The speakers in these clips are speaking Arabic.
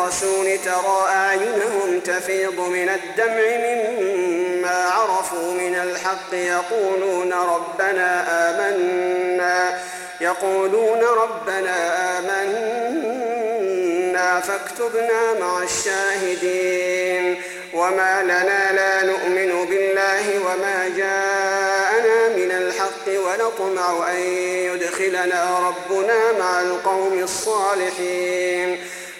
الرسول ترى أعينهم تفيض من الدمع مما عرفوا من الحق. يقولون ربنا آمنا يقولون ربنا آمنا فاكتبنا مع الشاهدين. وما لنا لا نؤمن بالله وما جاءنا من الحق ونطمع أن يدخلنا ربنا مع القوم الصالحين.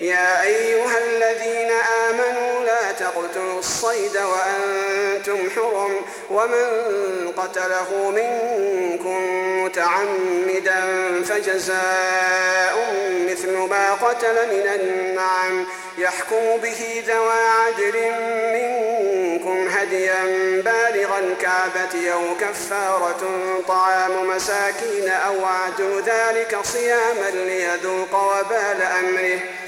يا أيها الذين آمنوا لا تقتلوا الصيد وأنتم حرم ومن قتله منكم متعمدا فجزاء مثل ما قتل من النعم يحكم به ذوى عدل منكم هديا بالغ الكعبة أو كفارة طعام مساكين أو عدل ذلك صياما ليذوق وبال أمره